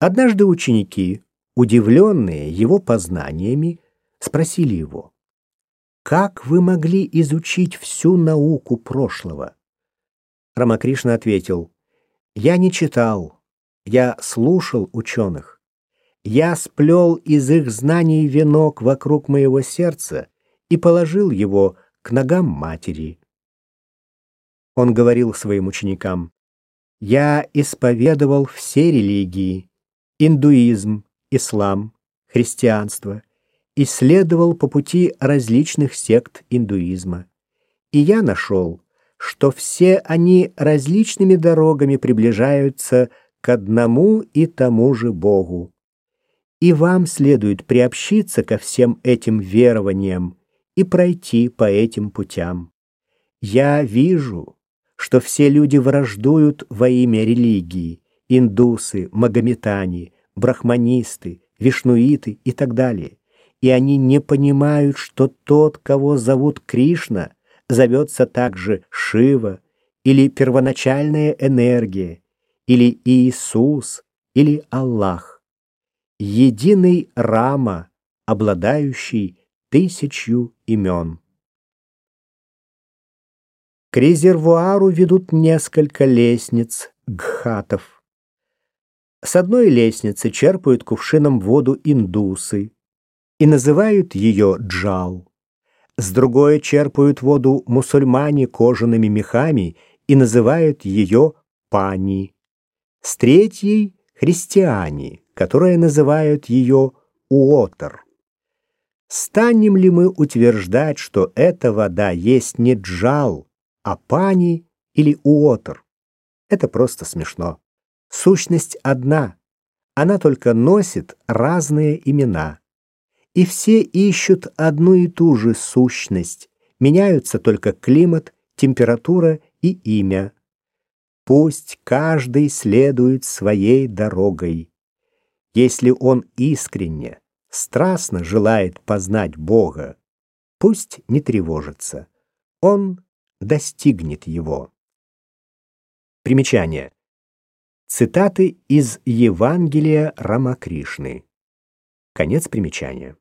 Однажды ученики, удивленные его познаниями, спросили его, «Как вы могли изучить всю науку прошлого?» Рамакришна ответил, «Я не читал, я слушал ученых. Я сплел из их знаний венок вокруг моего сердца и положил его к ногам матери». Он говорил своим ученикам, «Я исповедовал все религии, индуизм, ислам, христианство, исследовал по пути различных сект индуизма. И я нашел, что все они различными дорогами приближаются к одному и тому же Богу. И вам следует приобщиться ко всем этим верованиям и пройти по этим путям. Я вижу, что все люди враждуют во имя религии, индусы, магометане, брахманисты, вишнуиты и так далее. И они не понимают, что тот, кого зовут Кришна, зовется также Шива или первоначальная энергия, или Иисус, или Аллах. Единый Рама, обладающий тысячью имен. К резервуару ведут несколько лестниц, гхатов. С одной лестницы черпают кувшином воду индусы и называют ее джал. С другой черпают воду мусульмане кожаными мехами и называют ее пани. С третьей — христиане, которые называют ее уотер. Станем ли мы утверждать, что эта вода есть не джал, а пани или уотер? Это просто смешно. Сущность одна, она только носит разные имена. И все ищут одну и ту же сущность, меняются только климат, температура и имя. Пусть каждый следует своей дорогой. Если он искренне, страстно желает познать Бога, пусть не тревожится. Он достигнет его. Примечание. Цитаты из Евангелия Рамакришны. Конец примечания.